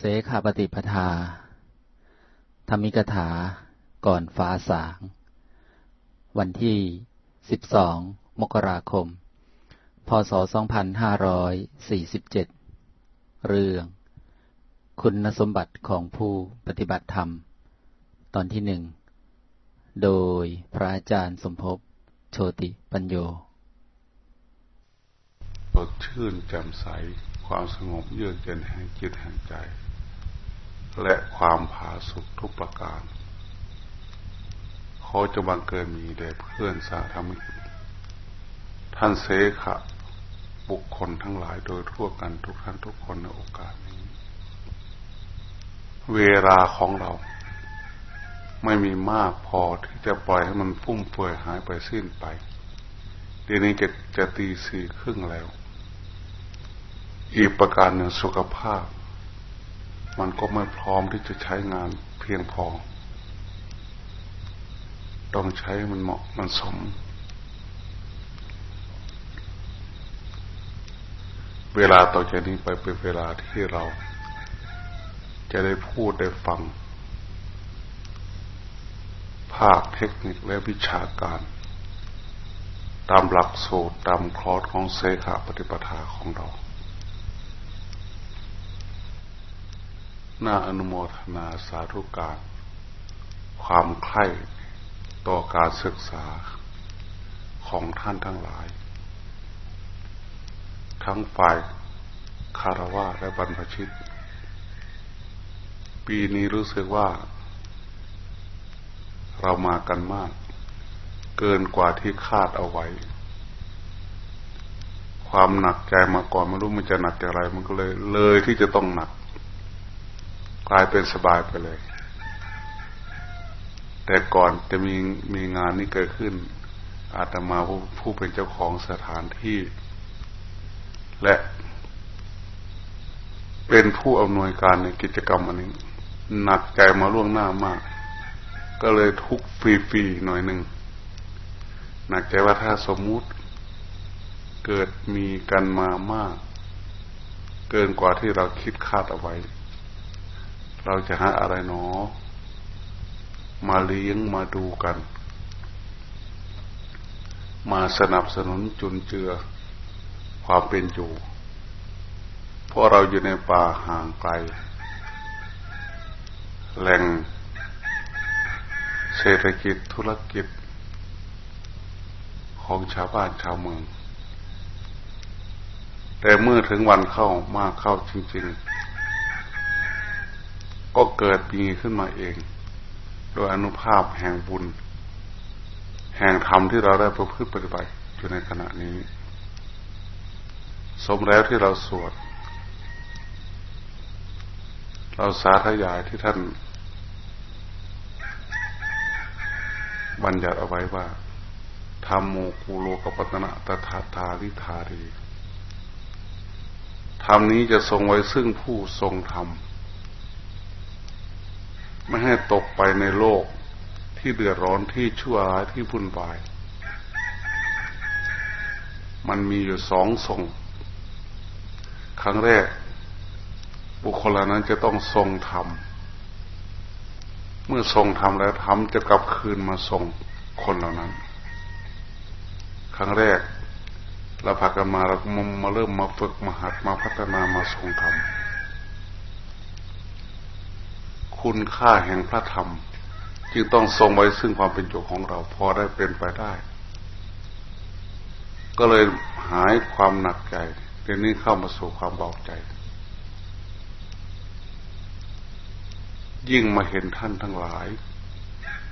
เสขาปฏิปทา ธรรมิกถา ก่อนฟ้าสาง วันที่ 12 มกราคม พศ 2547 เรื่อง คุณสมบัติของผู้ปฏิบัติธรรม ตอนที่หนึ่ง โดยพระอาจารย์สมภพ โชติปัญโยสดชื่นแจ่มใสความสงบเยือกเย็นแห่งจิตแห่งใจ และความผาสุกทุกประการ เขาจะบังเกิดมีแด่เพื่อนสาธรรมิกท่านเสขะบุคคลทั้งหลายโดยทั่วกันทุกท่านทุกคนในโอกาสนี้ เวลาของเรา ไม่มีมากพอที่จะปล่อยให้มันฟุ่มเฟือยหายไปสิ้นไป เดี๋ยวนี้จะจะตีสี่ครึ่งแล้ว อีกประการหนึ่งสุขภาพ มันก็ไม่พร้อมที่จะใช้งานเพียงพอ ต้องใช้มันเหมาะมันสม เวลาต่อจากนี้ไปเป็นเวลาที่เรา จะได้พูดได้ฟัง ภาคเทคนิคและวิชาการ ตามหลักสูตรตามคลอสของเซขาปฏิปทาของเรา น่าอนุโมทนาสาธุการ ความใคร่ต่อการศึกษาของท่านทั้งหลาย ทั้งฝ่ายคารวะและบรรพชิต ปีนี้รู้สึกว่า เรามากันมาก เกินกว่าที่คาดเอาไว้ ความหนักใจมาก่อนไม่รู้มันจะหนักอย่างไร มันก็เลยเลยที่จะต้องหนัก กลายเป็นสบายไปเลย แต่ก่อนจะมีมีงานนี้เกิดขึ้น อาตมาผู้ผู้เป็นเจ้าของสถานที่ และเป็นผู้อำนวยการในกิจกรรมอันนี้ หนักใจมาล่วงหน้ามาก ก็เลยทุกฟรีๆหน่อยหนึ่งหนักใจว่าถ้าสมมุติ เกิดมีกันมามาก เกินกว่าที่เราคิดคาดเอาไว้ เราจะหาอะไรหนอ มาเลี้ยงมาดูกัน มาสนับสนุนจุนเจือ ความเป็นอยู่ เพราะเราอยู่ในป่าห่างไกล แหล่ง เศรษฐกิจธุรกิจ ของชาวบ้านชาวเมือง แต่เมื่อถึงวันเข้ามากเข้าจริง ๆ ก็เกิดมีขึ้นมาเอง โดยอนุภาพแห่งบุญ แห่งธรรมที่เราได้ประพฤติปฏิบัติอยู่ในขณะนี้ สมแล้วที่เราสวด เราสาธยายที่ท่านบัญญัติเอาไว้ว่าธรรมโมกูโลกปัตนะตถาทาริธารีธรรมนี้จะทรงไว้ซึ่งผู้ทรงธรรม ไม่ให้ตกไปในโลกที่เดือดร้อนที่ชั่วร้ายที่วุ่นวาย มันมีอยู่สองทรง ครั้งแรก บุคคลนั้นจะต้องทรงธรรม เมื่อทรงธรรมแล้วธรรมจะกลับคืนมาทรงคนเหล่านั้น ครั้งแรกเราพากันมาเรามาเริ่มมาฝึกมาหัดมาพัฒนามาทรงธรรม คุณค่าแห่งพระธรรม จึงต้องทรงไว้ซึ่งความเป็นอยู่ของเราพอได้เป็นไปได้ ก็เลยหายความหนักใจเดี๋ยวนี้เข้ามาสู่ความเบาใจ ยิ่งมาเห็นท่านทั้งหลาย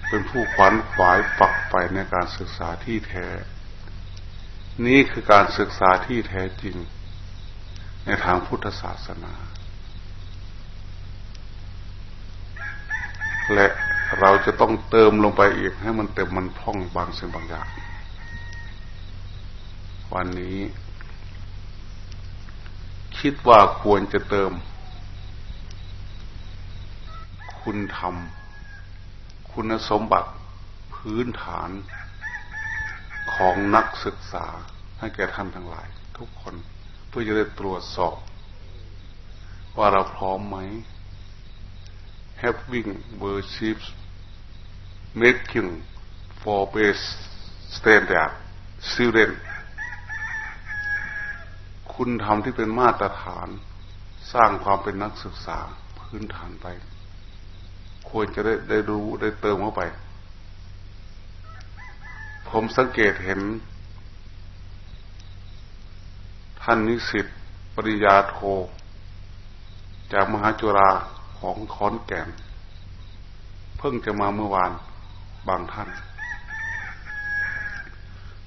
เป็นผู้ขวัญขวายฝักใฝ่ในการศึกษาที่แท้ นี่คือการศึกษาที่แท้จริง ในทางพุทธศาสนา และเราจะต้องเติมลงไปอีกให้มันเต็มมันพ่องบางสิ่งบางอย่าง วันนี้ คิดว่าควรจะเติม คุณธรรม คุณสมบัติพื้นฐานของนักศึกษาให้แก่ท่านทั้งหลาย ทุกคนเพื่อจะได้ตรวจสอบ ว่าเราพร้อมไหม having worships making for base standard student คุณทำที่เป็นมาตรฐาน สร้างความเป็นนักศึกษาพื้นฐานไป ควรจะได้ได้รู้ได้เติมเข้าไป ผมสังเกตเห็น ท่านนิสิตปริยาโท จากมหาจุฬา ของขอนแก่น เพิ่งจะมาเมื่อวานบางท่าน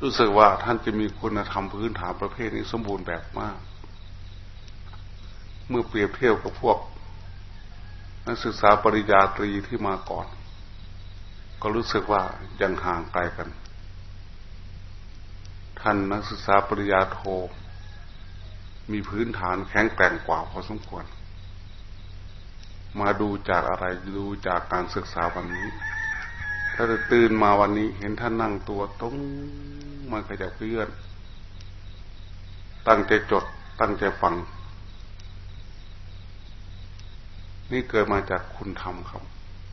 รู้สึกว่าท่านจะมีคุณธรรมพื้นฐานประเภทนี้สมบูรณ์แบบมาก เมื่อเปรียบเทียบกับพวก นักศึกษาปริญญาตรีที่มาก่อน ก็รู้สึกว่ายังห่างไกลกัน ท่านนักศึกษาปริญญาโทมีพื้นฐานแข็งแกร่งกว่าพอสมควร มาดูจากอะไรดูจากการศึกษาวันนี้ ถ้าตื่นมาวันนี้เห็นท่านนั่งตัวตรงมันขยับเพื่อน ตั้งใจจด ตั้งใจฟัง นี่เกิดมาจากคุณธรรมครับ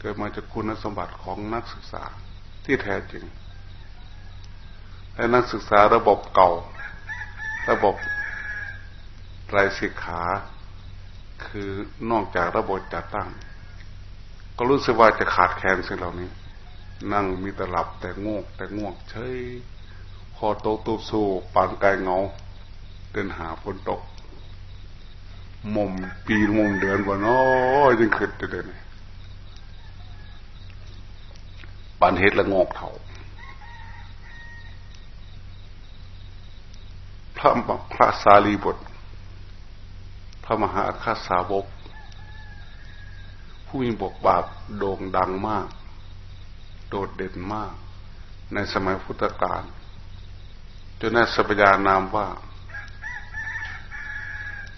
เกิดมาจากคุณสมบัติของนักศึกษาที่แท้จริงและนักศึกษาระบบเก่า ระบบไรศิกขา คือนอกจากระบบจัดตั้ง ก็รู้สึกว่าจะขาดแคลนสิ่งเหล่านี้ นั่งมีแต่หลับแต่ง่วงแต่ง่วงเฉยคอโตตูสู้ปานกายเงาเดินหาฝนตกมุมปีมุมเดือนว่าน้อยยังขึ้นเดินปานเฮ็ดละงอกเถาพระพระสารีบท พระมหาคาสาวก ผู้มีบทบาทโด่งดังมาก โดดเด่นมาก ในสมัยพุทธกาลจนได้สัพยานามว่า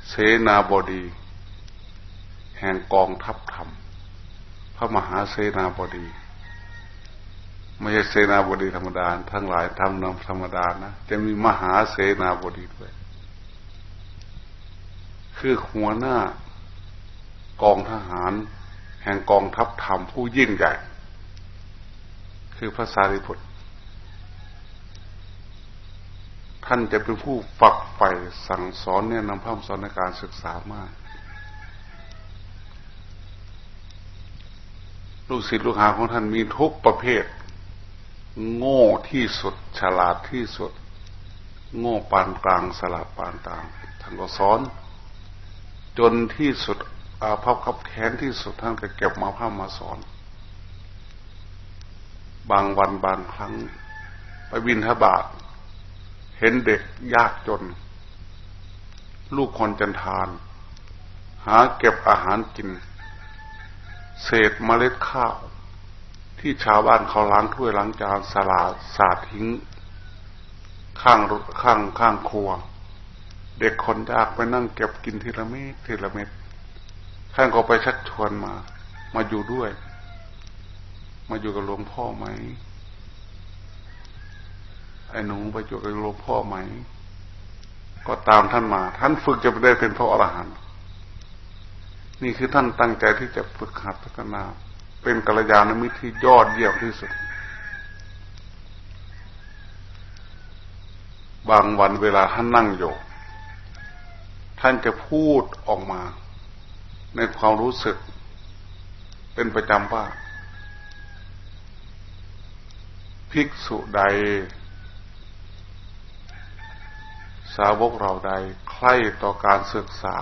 เสนาบดี แห่งกองทัพธรรม พระมหาเสนาบดีไม่ใช่เสนาบดีธรรมดาทั้งหลายทำนำธรรมดานะ จะมีมหาเสนาบดีด้วย คือหัวหน้ากองทหาร แห่งกองทัพธรรมผู้ยิ่งใหญ่ คือพระสารีบุตรท่านจะเป็นผู้ฝักใฝ่สั่งสอนเนี่ยนำพระสอนในการศึกษามาก ลูกศิษย์ลูกหาของท่านมีทุกประเภท โง่ที่สุดฉลาดที่สุด โง่ปานกลางสลาดปานกลางท่านก็สอน จนที่สุดอาภัพขับแค้นที่สุดท่านก็เก็บมาพามาสอน บางวันบางครั้ง ไปบินทบาทเห็นเด็กยากจน ลูกคนจันทาน หาเก็บอาหารกิน เศษเมล็ดข้าว ที่ชาวบ้านเขาล้างถ้วยล้างจานสลาดสาดทิ้ง ข้างข้างข้างครัว เด็กคนยากไปนั่งเก็บกินทีละเม็ดทีละเม็ดท่านก็ไปชักชวนมา มาอยู่ด้วย มาอยู่กับหลวงพ่อไหมไอ้หนูไปอยู่กับหลวงพ่อไหม ก็ตามท่านมา ท่านฝึกจะไปได้เป็นพระอรหันต์นี่คือท่านตั้งใจที่จะฝึกหัดพัฒนา เป็นกัลยาณมิตรที่ยอดเยี่ยมที่สุด บางวันเวลาท่านนั่งอยู่ ท่านจะพูดออกมา ในความรู้สึก เป็นประจำว่า ภิกษุใด สาวกเราใด ใคร่ต่อการศึกษา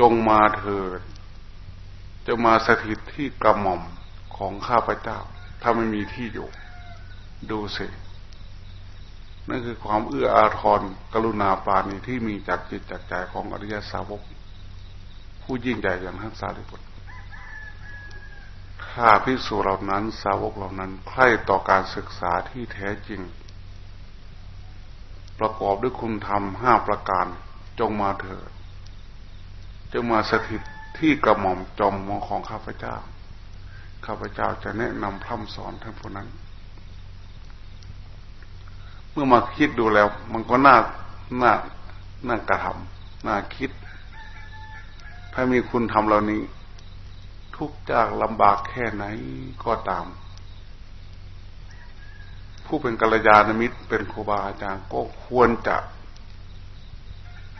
จงมาเถิด จะมาสถิตที่กระหม่อมของข้าพเจ้า ถ้าไม่มีที่อยู่ ดูสิ นั่นคือความเอื้ออาทรกรุณาปาณีที่มีจากจิตจากใจของอริยสาวก ผู้ยิ่งใหญ่อย่างท่านสารีบุตรถ้าพิสูจเหล่านั้นสาวกเหล่านั้นใคร่ต่อการศึกษาที่แท้จริง ประกอบด้วยคุณธรรมห้าประการจงมาเถิดจะมาสถิตที่กระหม่อมจอมมองของข้าพเจ้า ข้าพเจ้าจะแนะนำพร่ำสอนท่านผู้นั้น มื่อมาคิดดูแล้ว มันก็น่าน่าน่ากระทำน่าคิด ถ้ามีคุณทำเหล่านี้ ทุกข์ยากลำบากแค่ไหนก็ตาม ผู้เป็นกัลยาณมิตรเป็นครูบาอาจารย์ก็ควรจะ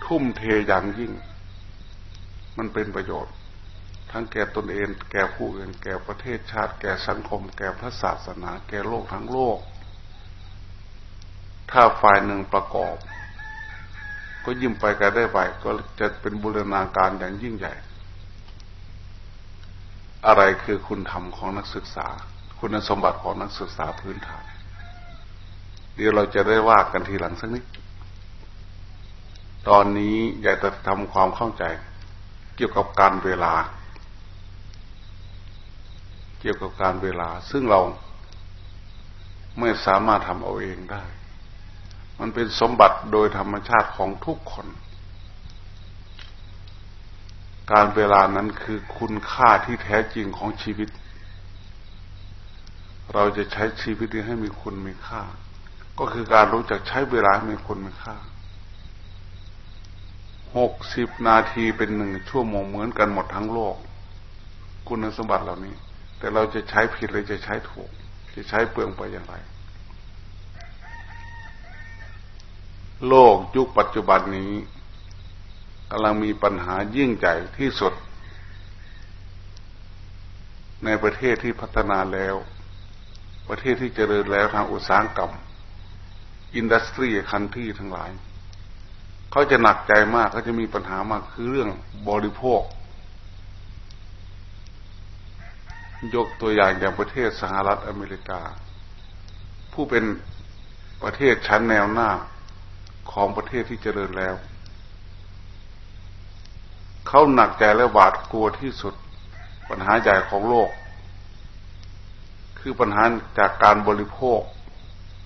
ทุ่มเทอย่างยิ่ง มันเป็นประโยชน์ ทั้งแก่ตนเอง แก่ผู้อื่น แก่ประเทศชาติ แก่สังคม แก่พระศาสนา แก่โลกทั้งโลก ถ้าฝ่ายหนึ่งประกอบ ก็ยิ้มไปกันได้ไปก็จะเป็นบูรณาการอย่างยิ่งใหญ่ อะไรคือคุณธรรมของนักศึกษา คุณสมบัติของนักศึกษาพื้นฐาน เดี๋ยวเราจะได้ว่ากันทีหลังสักนิด ตอนนี้อยากจะทำความเข้าใจ เกี่ยวกับการเวลา เกี่ยวกับการเวลา ซึ่งเราไม่สามารถทำเอาเองได้ มันเป็นสมบัติโดยธรรมชาติของทุกคน การเวลานั้นคือคุณค่าที่แท้จริงของชีวิต เราจะใช้ชีวิตนี้ให้มีคุณมีค่า ก็คือการรู้จักใช้เวลาให้มีคุณมีค่าหกสิบนาทีเป็นหนึ่งชั่วโมงเหมือนกันหมดทั้งโลก คุณสมบัติเหล่านี้ แต่เราจะใช้ผิดหรือจะใช้ถูก จะใช้เปลืองไปอย่างไร โลกยุคปัจจุบันนี้กำลังมีปัญหายิ่งใหญ่ที่สุด ในประเทศที่พัฒนาแล้ว ประเทศที่เจริญแล้วทางอุตสาหกรรม อินดัสทรีคันที่ทั้งหลาย เขาจะหนักใจมากเขาจะมีปัญหามากคือเรื่องบริโภค ยกตัวอย่างอย่างประเทศสหรัฐอเมริกา ผู้เป็นประเทศชั้นแนวหน้า ของประเทศที่เจริญแล้ว เขาหนักใจและหวาดกลัวที่สุด ปัญหาใหญ่ของโลก คือปัญหาจากการบริโภค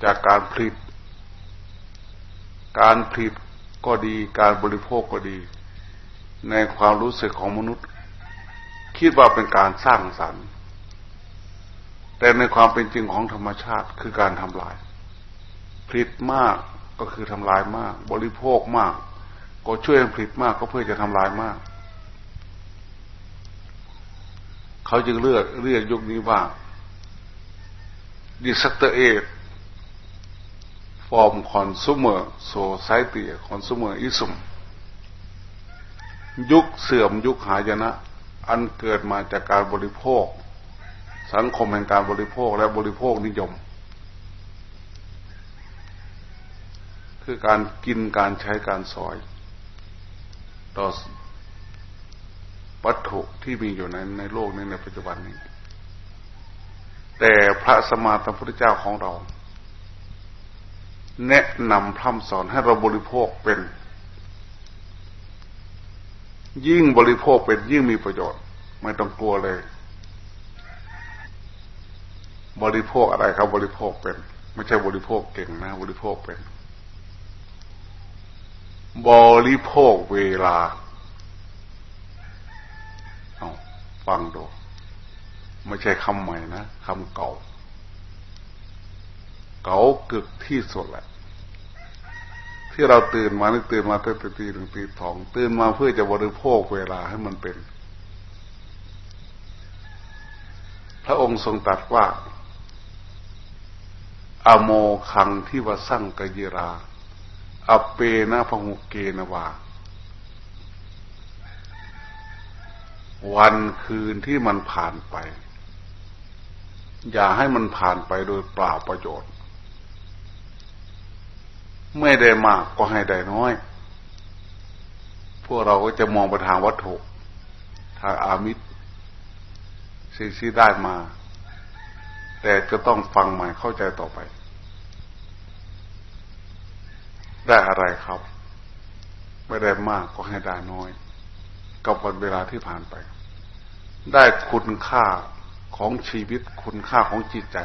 จากการผลิต การผลิตก็ดีการบริโภคก็ดี ในความรู้สึกของมนุษย์ คิดว่าเป็นการสร้างสรรค์ แต่ในความเป็นจริงของธรรมชาติคือการทำลายผลิตมาก ก็คือทำลายมาก บริโภคมาก ก็ช่วยผลิตมากก็เพื่อจะทำลายมาก เขาจึงเลือกเรียกยุคนี้ว่า disaster age from consumer society consumerism ยุคเสื่อมยุคหายนะ อันเกิดมาจากการบริโภค สังคมแห่งการบริโภคและบริโภคนิยม คือการกินการใช้การสอย ต่อวัตถุที่มีอยู่ในในโลกนี้ในปัจจุบันนี้ แต่พระสมมาสัมพุทธเจ้าของเรา แนะนำพร่ำสอนให้เราบริโภคเป็น ยิ่งบริโภคเป็นยิ่งมีประโยชน์ ไม่ต้องกลัวเลย บริโภคอะไรครับบริโภคเป็น ไม่ใช่บริโภคเก่งนะ บริโภคเป็น บริโภคเวลาฟังดู ไม่ใช่คำใหม่นะคำเก่า เก่ากึกที่สุดแหละ ที่เราตื่นมานี่ตื่นมาตั้งแต่ตีหนึ่งตีสองตื่นมาเพื่อจะบริโภคเวลาให้มันเป็น พระองค์ทรงตรัสว่า อโมคังที่ว่าสั่งกยิรา อเปนะพหุเกนวาวันคืนที่มันผ่านไป อย่าให้มันผ่านไปโดยเปล่าประโยชน์ ไม่ได้มากก็ให้ได้น้อย พวกเราก็จะมองไปทางวัตถุทางอามิตรสิ่งที่ได้มา แต่จะต้องฟังใหม่เข้าใจต่อไป ได้อะไรครับ ไม่ได้มากก็ให้ได้น้อย กับวันเวลาที่ผ่านไป ได้คุณค่าของชีวิตคุณค่าของจิตใจ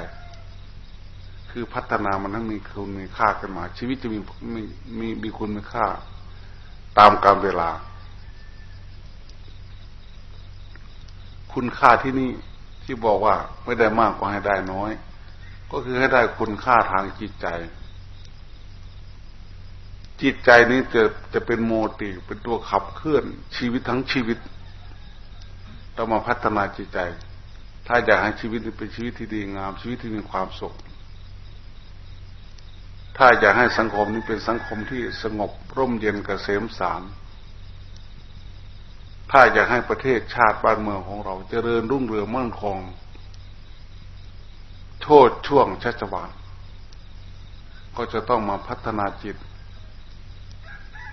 คือพัฒนามันทั้งมีคุณมีค่ากันมา ชีวิตจะมีมีมีมีคุณมีค่า ตามกาลเวลา คุณค่าที่นี่ที่บอกว่าไม่ได้มากก็ให้ได้น้อย ก็คือให้ได้คุณค่าทางจิตใจ จิตใจนี้จะจะเป็นโมติเป็นตัวขับเคลื่อนชีวิตทั้งชีวิตต้องมาพัฒนาจิตใจ ถ้าอยากให้ชีวิตเป็นชีวิตที่ดีงาม ชีวิตที่มีความสุข ถ้าอยากให้สังคมนี้เป็นสังคมที่สงบร่มเย็นกเกษมสารถ้าอยากให้ประเทศชาติบ้านเมืองของเราเจริญรุ่งเรืองมั่นคง โทษช่วงชัชวานก็จะต้องมาพัฒนาจิต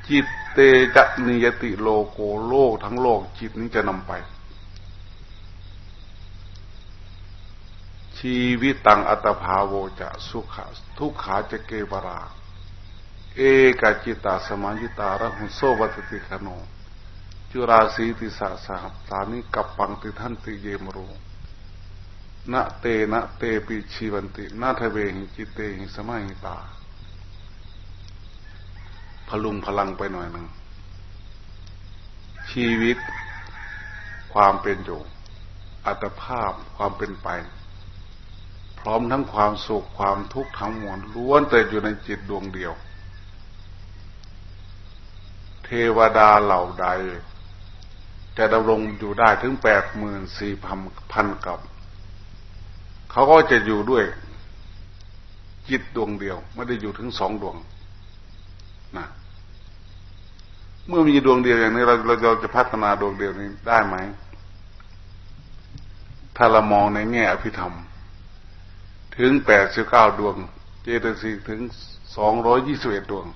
จิตเตจะนิยติโลโกโลกทั้งโลกจิตนี้จะนำไป ชีวิตตังอัตภาโวจะสุขทุกขาจะเกวรา เอกจิตาสมายิตาระหุโซวัตติคโนจุราสีติสาสหัสานิกับปังติทันติเยมโรนะเตนะเตปิชีวันตินาทเวหิจิตเตหิสมัยตา พลุงพลังไปหน่อยหนึ่ง ชีวิตความเป็นอยู่ อัตภาพความเป็นไป พร้อมทั้งความสุขความทุกข์ทั้งมวลล้วนแต่อยู่ในจิตดวงเดียว เทวดาเหล่าใด จะดำรงอยู่ได้ถึงแปดหมื่นสี่พันพันกับ เขาก็จะอยู่ด้วยจิตดวงเดียว ไม่ได้อยู่ถึงสองดวงนะ เมื่อมีดวงเดียวอย่างนี้เราเราจะพัฒนาดวงเดียวนี้ได้ไหม ถ้าเรามองในแง่อภิธรรม ถึงแปดสิบเก้าดวง เจตสิกถึงสองร้อยยี่สิบเอ็ดดวง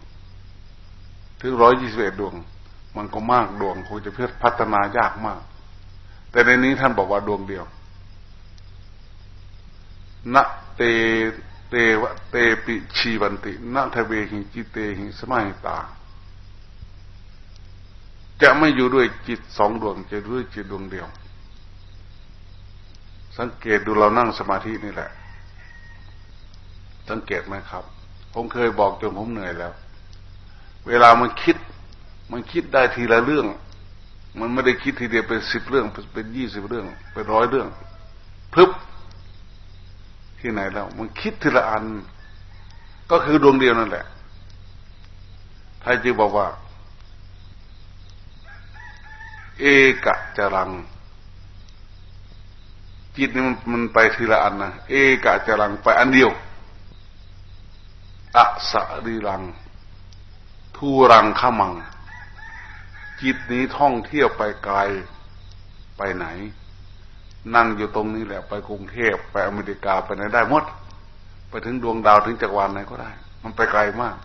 ถึงร้อยยี่สิบเอ็ดดวง มันก็มากดวงคงจะเพื่อพัฒนายากมาก แต่ในนี้ท่านบอกว่าดวงเดียวนะเตเตวะเตปิชีวันตินะทะเวหิจิเตหิสมัยตา จะไม่อยู่ด้วยจิตสองดวงจะด้วยจิตดวงเดียว สังเกตดูเรานั่งสมาธินี่แหละ สังเกตไหมครับ ผมเคยบอกจนผมเหนื่อยแล้ว เวลามันคิด มันคิดได้ทีละเรื่อง มันไม่ได้คิดทีเดียวเป็นสิบเรื่อง เป็นยี่สิบเรื่อง เป็นร้อยเรื่องพึบที่ไหนแล้ว มันคิดทีละอัน ก็คือดวงเดียวนั่นแหละท่านจึงบอกว่า เอกะจรัง จิตนี่มันมันไปทีละอันนะเอกะจรังไปอันเดียวอะสะรีรัง ทูรังขมัง จิตนี้ท่องเที่ยวไปไกลไปไหน นั่งอยู่ตรงนี้แหละ ไปกรุงเทพไปอเมริกาไปไหนได้หมด ไปถึงดวงดาวถึงจักรวาลไหนก็ได้ มันไปไกลมาก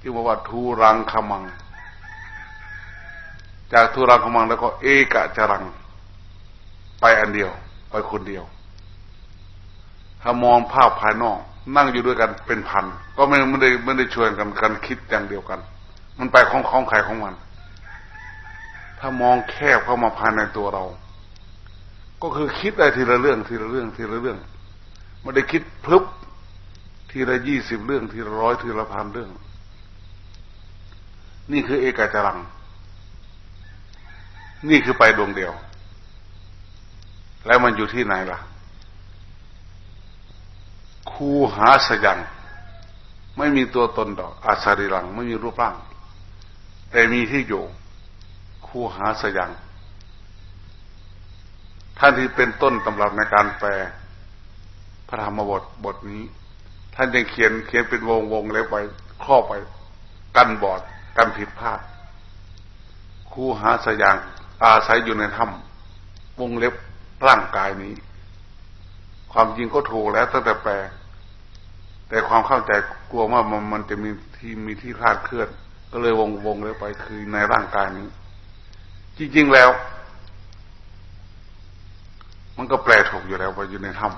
ที่บอกว่าทูรังขมัง จากทูรังขมังแล้วก็เอกะจรัง ไปอันเดียว ไปคนเดียว ถ้ามองภาพภายนอก นั่งอยู่ด้วยกันเป็นพัน ก็ไม่ไม่ได้ไม่ได้ชวนกันกันคิดอย่างเดียวกัน มันไปของของใครของมัน ถ้ามองแคบเข้ามาภายในตัวเรา ก็คือคิดได้ทีละเรื่องทีละเรื่องทีละเรื่องไม่ได้คิดพลุบทีละยี่สิบเรื่องทีละร้อยทีละพันเรื่อง นี่คือเอกจรัง นี่คือไปดวงเดียว แล้วมันอยู่ที่ไหนล่ะ คูหาสยัง ไม่มีตัวตนดอก อาสาริรัง ไม่มีรูปร่าง แต่มีที่อยู่ คูหาสยัง ท่านที่เป็นต้นตำรับในการแปลพระธรรมบทบทนี้ ท่านยังเขียนเขียนเป็นวงวงเล็บไว้ครอบไป กันบอดกันผิดพลาดคู่หาสยาง อาศัยอยู่ในถ้ำวงเล็บร่างกายนี้ ความจริงก็ถูกแล้วตั้งแต่แปล แต่ความเข้าใจกลัวว่ามันมันจะมีที่มีที่พลาดเคลื่อน ก็เลยวงวงเล็บไปคือในร่างกายนี้ จริง ๆแล้ว มันก็แปลถูกอยู่แล้วว่าอยู่ในถ้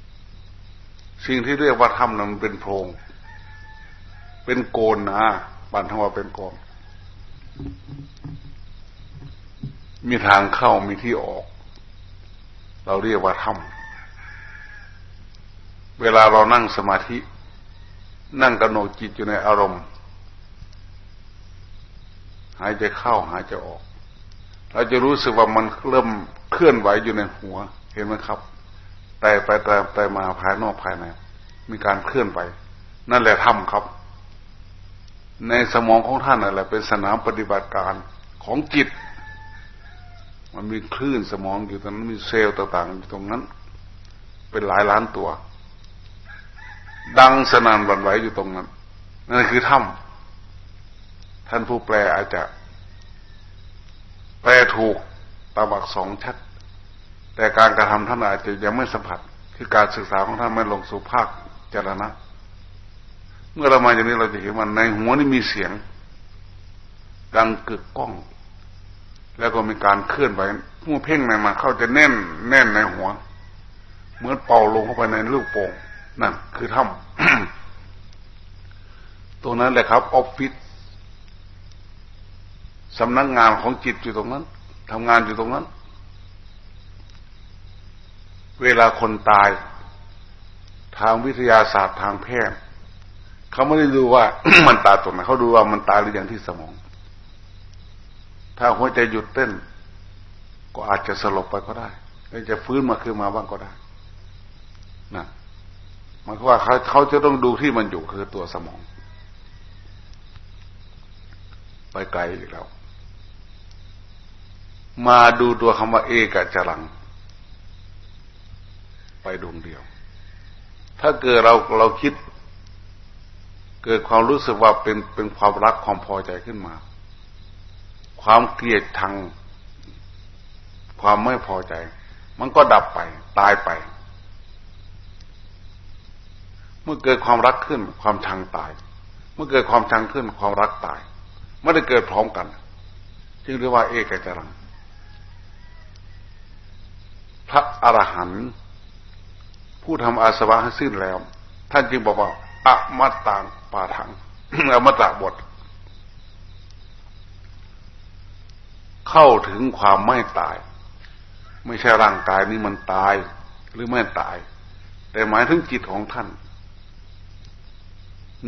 ำสิ่งที่เรียกว่าถ้ำนั้นมันเป็นโพรงเป็นโกนนะบันทว่าเป็นโกน มีทางเข้ามีที่ออก เราเรียกว่าถ้ำเวลาเรานั่งสมาธิ นั่งกระโนจิตอยู่ในอารมณ์ หายใจเข้าหายใจออก เราจะรู้สึกว่ามันเริ่มเคลื่อนไหวอยู่ในหัว เห็นไหมครับแต่ไปแต่ไปมาภายนอกภายในมีการเคลื่อนไหวนั่นแหละธรรมครับ ในสมองของท่านนั่นแหละเป็นสนามปฏิบัติการของจิต มันมีคลื่นสมองอยู่ตรงนั้นมีเซลล์ต่างๆอยู่ตรงนั้น เป็นหลายล้านตัว ดังสนานบันไหวอยู่ตรงนั้นนั่นคือถ้ำท่านผู้แปลอาจจะ แปลถูกตาบักสองชัด แต่การกระทำท่านอาจจะยังไม่สัมผัส คือการศึกษาของท่านไม่ลงสู่ภาคจรณะ เมื่อเรามาอย่างนี้เราจะเห็นว่าในหัวนี่มีเสียง ดังกึกก้อง แล้วก็มีการเคลื่อนไหวเมื่อเพ่งในมาเข้าจะแน่นแน่นในหัว เหมือนเป่าลงเข้าไปในลูกโป่งนั่นคือถ้ำตรงนั้นแหละครับออฟฟิศสำนักงานของจิตอยู่ตรงนั้นทำงานอยู่ตรงนั้น เวลาคนตาย ทางวิทยาศาสตร์ทางแพทย์เขาไม่ได้ดูว่ามันตายตรงไหนเขาดูว่ามันตายหรือยังที่สมอง ถ้าหัวใจหยุดเต้น ก็อาจจะสลบไปก็ได้แล้วจะฟื้นมาขึ้นมาบ้างก็ได้นะมันก็ว่าเขาเขาจะต้องดูที่มันอยู่คือตัวสมอง ไปไกลอีกแล้ว มาดูตัวคำว่าเอกจรัง ไปดวงเดียว ถ้าเกิดเราเราคิด เกิดความรู้สึกว่าเป็นเป็นความรักความพอใจขึ้นมา ความเกลียดทังความไม่พอใจ มันก็ดับไป ตายไป เมื่อเกิดความรักขึ้น ความชังตาย เมื่อเกิดความชังขึ้น ความรักตายไม่ได้เกิดพร้อมกัน จึงเรียกว่าเอกจรัง พระอรหันต์ผู้ทำอาสวะให้สิ้นแล้ว ท่านจึงบอกว่าอมตะปาถังอมตะบท เข้าถึงความไม่ตาย ไม่ใช่ร่างกายนี้มันตายหรือไม่ตาย แต่หมายถึงจิตของท่าน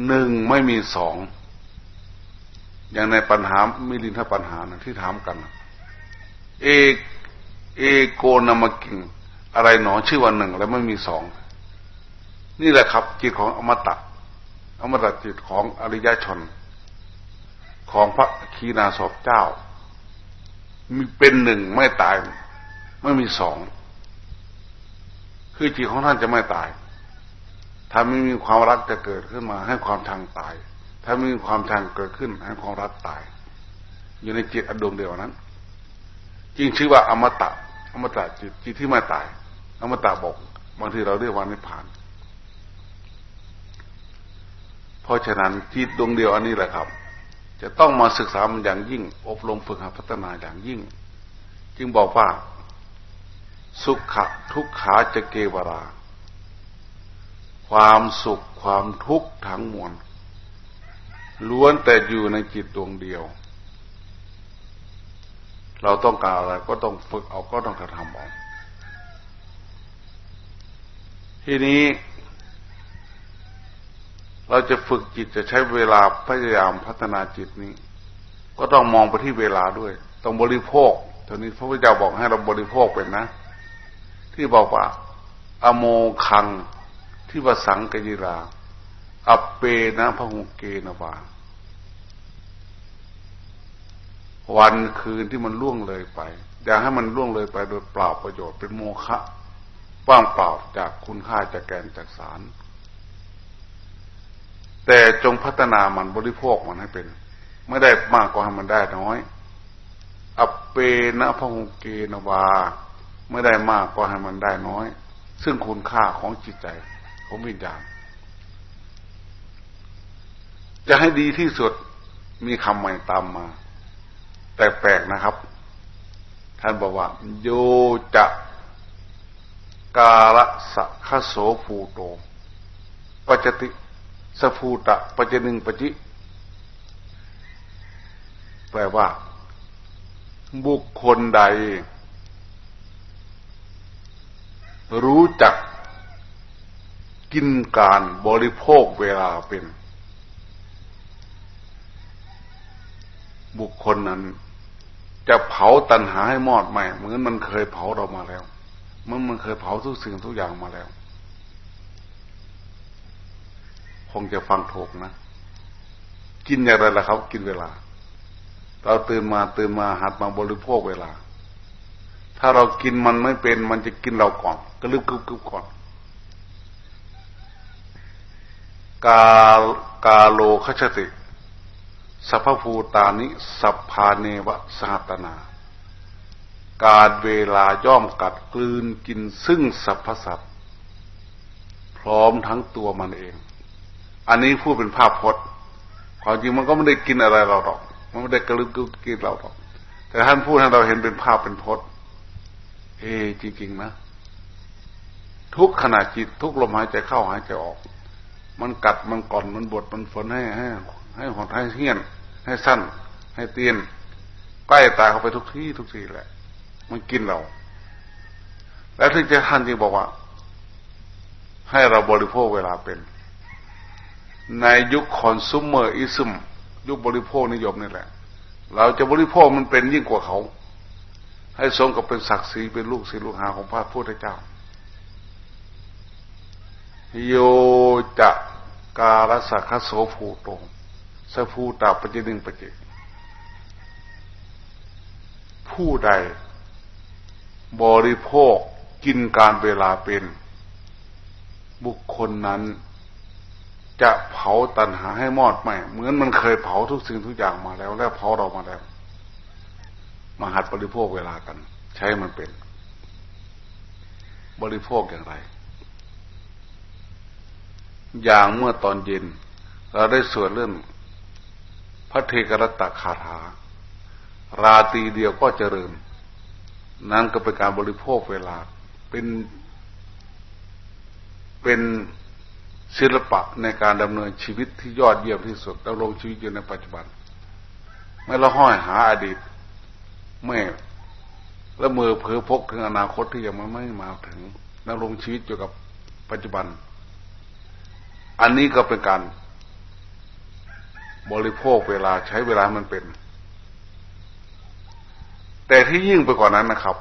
หนึ่งไม่มีสองอย่างในปัญหามิลินทปัญหานะที่ถามกัน เอกเอโกนามกิงอะไรหนอชื่อวันหนึ่งแล้วไม่มีสองนี่แหละครับ จิตของอมตะอมตะจิตของอริยชน ของพระคีนาศพเจ้า มีเป็นหนึ่งไม่ตาย ไม่มีสอง คือจิตของท่านจะไม่ตาย ถ้าไม่มีความรักจะเกิดขึ้นมา ให้ความทางตาย ถ้าไม่มีความทางเกิดขึ้น ให้ความรักตาย อยู่ในจิตอดวงเดียวนั้นจึงชื่อว่าอมตะ อมตะจิตจิตที่ไม่ตาย อมตะบอกบางทีเราเรียกว่านิพพาน เพราะฉะนั้นจิตดวงเดียวอันนี้แหละครับ จะต้องมาศึกษามันอย่างยิ่ง อบรมฝึกหัดพัฒนาอย่างยิ่ง จึงบอกว่า สุขะทุกขาจะเกวรา ความสุขความทุกข์ทั้งมวลล้วนแต่อยู่ในจิตดวงเดียว เราต้องการอะไรก็ต้องฝึกเอาก็ต้องกระทำเอาทีนี้ เราจะฝึกจิตจะใช้เวลาพยายามพัฒนาจิตนี้ ก็ต้องมองไปที่เวลาด้วย ต้องบริโภคตอนนี้พระพุทธเจ้าบอกให้เราบริโภคเป็นนะ ที่บอกว่า อโมคังที่วสังกยิราอัปเปนะพหุเกนวาวันคืนที่มันล่วงเลยไป อย่าให้มันล่วงเลยไปโดยเปล่าประโยชน์เป็นโมฆะว่างเปล่าจากคุณค่าจากแกนจากสาร แต่จงพัฒนามันบริโภคมันให้เป็น ไม่ได้มากกว่าให้มันได้น้อย อเปนะพงเกนวา ไม่ได้มากก็ให้มันได้น้อย ซึ่งคุณค่าของจิตใจของวิญญาณจะให้ดีที่สุดมีคำใหม่ตามมา แต่แปลกนะครับ ท่านบอกว่า โยจะกาละสะคโสภูโตปัจติ สภูตะปัจนึงปจิ แปลว่า บุคคลใด รู้จักกินการบริโภคเวลาเป็น บุคคลนั้น จะเผาตัณหาให้มอดใหม่ เหมือนมันเคยเผาเรามาแล้ว มันมันเคยเผาทุกสิ่งทุกอย่างมาแล้ว ค งจะฟังถูกนะ กินอย่างไรล่ะครับ กินเวลา เราตื่นมาตื่นมาหัดมาบริโภคเวลา ถ้าเรากินมันไม่เป็น มันจะกินเราก่อน ก็ลึกกึบกึบก่อน กากาโลคชติสัพภูตานิ สัพพาเนวะสหัตนา การเวลาย่อมกัดกลืนกินซึ่งสรรพสัตว์พร้อมทั้งตัวมันเอง อันนี้พูดเป็นภาพพจน์ความจริงมันก็ไม่ได้กินอะไรเราหรอก มันไม่ได้กระลึกกินเราหรอก แต่ท่านพูดให้เราเห็นเป็นภาพเป็นพจน์ เอจริงๆนะ ทุกขณะจิตทุกลมหายใจเข้าหายใจออก มันกัดมันก่อนมันบดมันฝนให้ให้ให้หดให้เหี้ยน ให้สั้น ให้เตียนใกล้ตาเข้าไปทุกที่ทุกทีแหละ มันกินเรา แล้วที่จะท่านจึงบอกว่า ให้เราบริโภคเวลาเป็น ในยุค consumerism ยุคบริโภคนิยมนี่แหละ เราจะบริโภคมันเป็นยิ่งกว่าเขา ให้สมกับเป็นศักดิ์ศรีเป็นลูกศิษย์ลูกหาของพระพุทธเจ้า โยจะการสักขโสภูตงสภูตาปจิดึงปจิผู้ใด บริโภคกินการเวลาเป็น บุคคลนั้น จะเผาตันหาให้มอดไหมเหมือนมันเคยเผาทุกสิ่งทุกอย่างมาแล้ว แล้วเผาเรามาแล้ว มาหัดบริโภคเวลากัน ใช้มันเป็น บริโภคอย่างไร อย่างเมื่อตอนเย็น เราได้สวดเรื่องพระเทกรตะคาถา ราตีเดียวก็เจริญ นั้นก็เป็นการบริโภคเวลา เป็นเป็น ศิลปะในการดำเนินชีวิตที่ยอดเยี่ยมที่สุดดำรงชีวิตอยู่ในปัจจุบัน ไม่ละห้อยหาอดีตไม่ละเมอเผลอพกถึงอนาคตที่ยังไม่ไม่มาถึงดำรงชีวิตอยู่กับปัจจุบัน อันนี้ก็เป็นการ บริโภคเวลาใช้เวลามันเป็น แต่ที่ยิ่งไปกว่านั้นนะครับ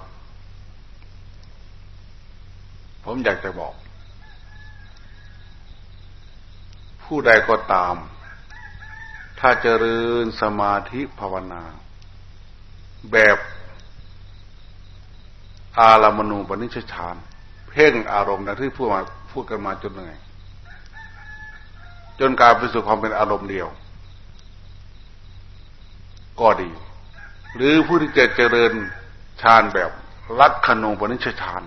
ผมอยากจะบอก ผู้ใดก็ตาม ถ้าเจริญสมาธิภาวนา แบบอารามณูปนิชฌานเพ่งอารมณ์นะที่พูดมาพูดกันมาจนเหนื่อยจนกลายไปสู่ความเป็นอารมณ์เดียว ก็ดี หรือผู้ที่จะเจริญฌานแบบลักขณูปนิชฌาน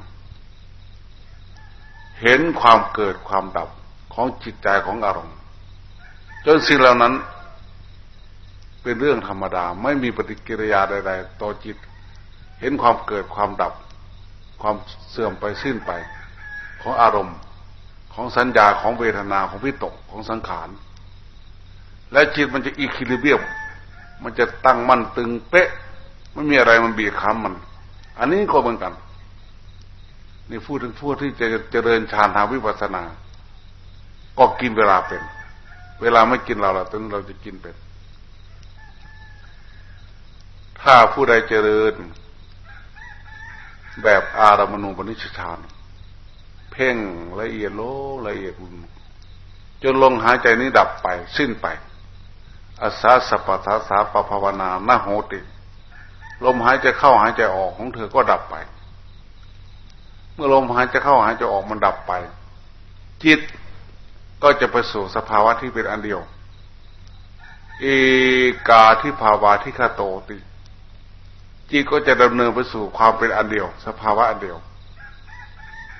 เห็นความเกิดความดับ ของจิตใจของอารมณ์ จนสิ่งเหล่านั้น เป็นเรื่องธรรมดา ไม่มีปฏิกิริยาใดๆต่อจิต เห็นความเกิดความดับ ความเสื่อมไปสิ้นไป ของอารมณ์ของสัญญาของเวทนาของพิตกของสังขาร และจิตมันจะอีคิลิเบียมมันจะตั้งมั่นตึงเป๊ะ ไม่มีอะไรมันบีบคั้นมัน อันนี้ก็เหมือนกันนี่พูดถึงผู้ที่จะเจริญฌานทางวิปัสสนา ก็กินเวลาเป็น เวลาไม่กินเราละตึงเราจะกินเป็น ถ้าผู้ใดเจริญ แบบอารามณูปนิชฌาน เพ่งละเอียดโลละเอียดจนลงหายใจนี้ดับไป สิ้นไปอาสาสปัสสาปภาวนาหน้าโหติลมหายใจเข้าหายใจออกของเธอก็ดับไป เมื่อลมหายใจเข้าหายใจออกมันดับไป จิต ก็จะไปสู่สภาวะที่เป็นอันเดียว เอกาที่ภาวะที่คาโตติ จิตก็จะดำเนินไปสู่ความเป็นอันเดียว สภาวะอันเดียว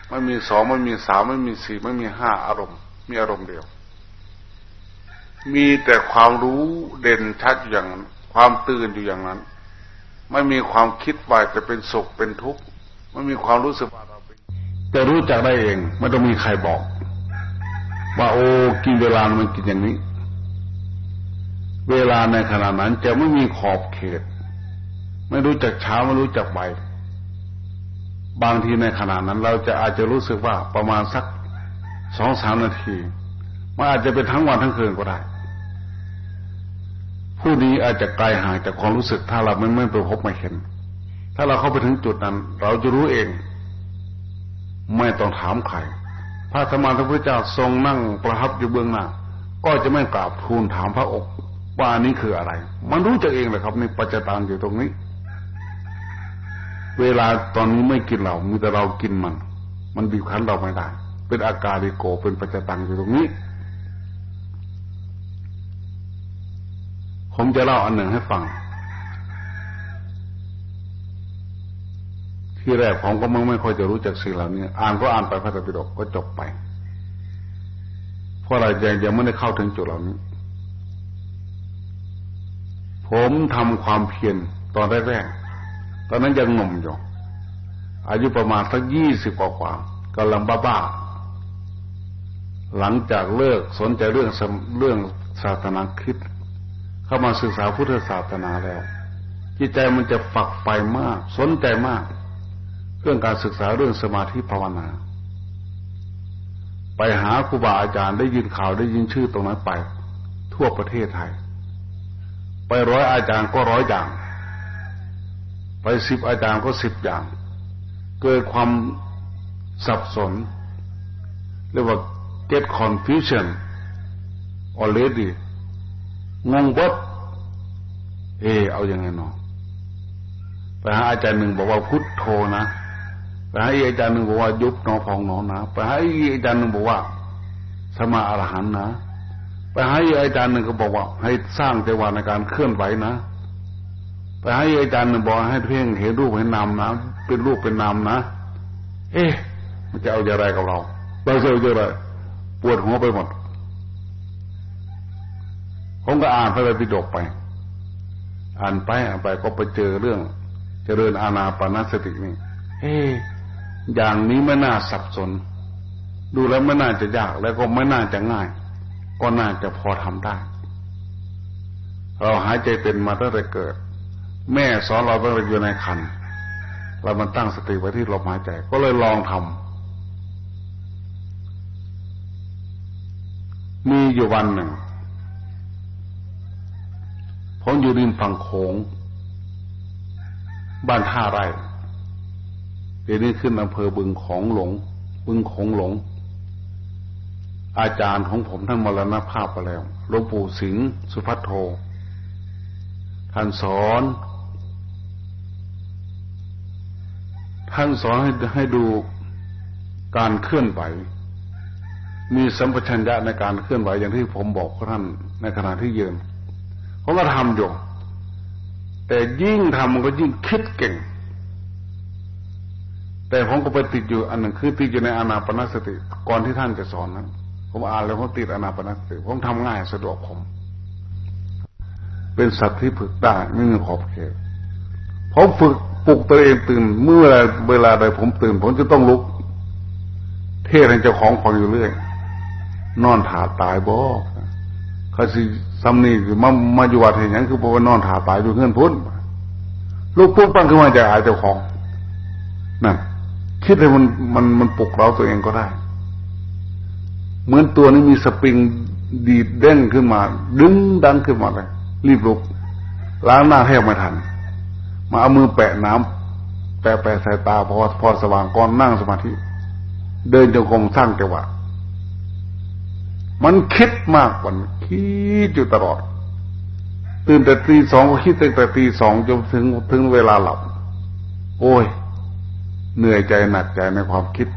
ไม่มีสองไม่มีสามไม่มีสี่ไม่มีห้าอารมณ์ มีอารมณ์เดียว มีแต่ความรู้เด่นชัดอย่างนั้นความตื่นอยู่อย่างนั้น ไม่มีความคิดว่าจะเป็นสุขเป็นทุกข์ไม่มีความรู้สึกว่าเราเป็นจะรู้จักได้เองไม่ต้องมีใครบอก ว่าโอ้กินเวลามันกินอย่างนี้ เวลาในขณะนั้นจะไม่มีขอบเขต ไม่รู้จักเช้าไม่รู้จักบ่ายบางทีในขณะนั้น เราจะอาจจะรู้สึกว่าประมาณสักสองสามนาทีมันอาจจะเป็นทั้งวันทั้งคืนก็ได้ ผู้นี้อาจจะไกลห่างจากความรู้สึกถ้าเราไม่ไม่ไปพบไม่เห็น ถ้าเราเข้าไปถึงจุดนั้น เราจะรู้เอง ไม่ต้องถามใคร พระธรรมทพระเจ้าทรงนั่งประทับอยู่เบื้องหน้า ก็จะไม่กราบทูลถามพระอกว่านี้คืออะไร มันรู้จักเองเลยครับในปัจจตังอยู่ตรงนี้ เวลาตอนนี้ไม่กินเรามีแต่เรากินมัน มันบีบคั้นเราไม่ได้ เป็นอาการิโกเป็นปัจจตังอยู่ตรงนี้ ผมจะเล่าอันหนึ่งให้ฟัง ที่แรกผมก็มึงไม่ค่อยจะรู้จักสิ่งเหล่านี้อ่านก็อ่านไปพระธรรมปิฎกก็จบไป เพราะอะไรยังยังไม่ได้เข้าถึงจุดเหล่านี้ ผมทำความเพียรตอนแรกๆตอนนั้นยังหนุ่มอยู่อายุประมาณสักยี่สิบกว่ากำลังบ้าๆหลังจากเลิกสนใจเรื่องเรื่องศาสนาคริสต์เข้ามาศึกษาพุทธศาสนาแล้วจิตใจมันจะฝักใฝ่มาก สนใจมาก เรื่องการศึกษาเรื่องสมาธิภาวนา ไปหาครูบาอาจารย์ได้ยินข่าวได้ยินชื่อตรงนั้นไป ทั่วประเทศไทย ไปร้อยอาจารย์ก็ร้อยอย่าง ไปสิบอาจารย์ก็สิบอย่าง เกิดความสับสนเรียกว่า get confusion already งงบดเออเอาอยัางไงเนาะไปหาอาจารย์หนึ่งบอกว่าพุทโธนะ ไปหาอีกอาจารย์หนึ่งบอกว่ายุบนอพองหนอนะไปหาอีกอาจารย์หนึ่งบอกว่า สมาอรหันนะไปหาอีกอาจารย์หนึ่งก็บอกว่า ให้สร้างจังหวะในการเคลื่อนไหวนะไปหาอีกอาจารย์หนึ่งบอกให้เพ่งเห็นรูปเห็นนามนะเป็นรูปเป็นนามนะ เอ๊ะมันจะเอาอย่างไรกับเราเราจะเอาอย่างไรปวดหัวไปหมดผมก็อ่านพระไตรปิฎกไป อ่านไปอ่านไปก็ไปเจอเรื่อง เจริญอาณาปณสตินี่เฮ้ อย่างนี้ไม่น่าสับสน ดูแล้วไม่น่าจะยากแล้วก็ไม่น่าจะง่าย ก็น่าจะพอทำได้ เราหายใจเป็นมาตั้งแต่เกิด แม่สอนเราตั้งแต่อยู่ในคันเรามันตั้งสติไว้ที่ลมหายใจ ก็เลยลองทำมีอยู่วันหนึ่งผมอยู่ริมฝั่งโขงบ้านท่าไร่ ดี๋ยวนี้ขึ้นอำเภอบึงของหลง บึงของหลง อาจารย์ของผมท่านมรณภาพไปแล้วหลวงปู่สิงห์สุพัทโท ท่านสอน ท่านสอนให้ให้ดูการเคลื่อนไหว มีสัมปชัญญะในการเคลื่อนไหวอย่างที่ผมบอกท่านในขณะที่ยืนผมก็ทำอยู่แต่ยิ่งทำมันก็ยิ่งคิดเก่ง แต่ผมก็ไปติดอยู่อันหนึ่งคือติดอยู่ในอนาปนสติ ก่อนที่ท่านจะสอนนั้น ผมอ่านแล้วผมติดอนาปนสติ ผมทำง่ายสะดวกผม เป็นสัตว์ที่ฝึกได้ไม่มีขอบเขตผมฝึกปลุกตัวเองตื่นเมื่อเวลาใดผมตื่น ผมจะต้องลุก เทศให้เจ้าของฟังอยู่เรื่อย นอนถาตายบ่เขาสิซ้ำนี่คือมามาอยู่วัดเห็นอย่างคือพอวนอนถาตายอยู่เงื่อนพ้นลูกปุ๊บปั้งขึ้นมาจะอายเจ้าของนั่น คิดเลยมันมันมันปลุกเราตัวเองก็ได้ เหมือนตัวนี้มีสปริงดีดเด้งขึ้นมา ดึงดังขึ้นมาเลยรีบลุกล้างหน้าแทบไม่ทัน มาเอามือแปะน้ำแปะแปะสายตาพอพอสว่างก่อนนั่งสมาธิ เดินจงกรมสร้างจังหวะมันคิดมากกว่าคิดอยู่ตลอด ตื่นแต่ตีสองก็คิดตั้งแต่ตีสองจนถึงถึงเวลาหลับ โอ้ย เหนื่อยใจหนักใจในความคิด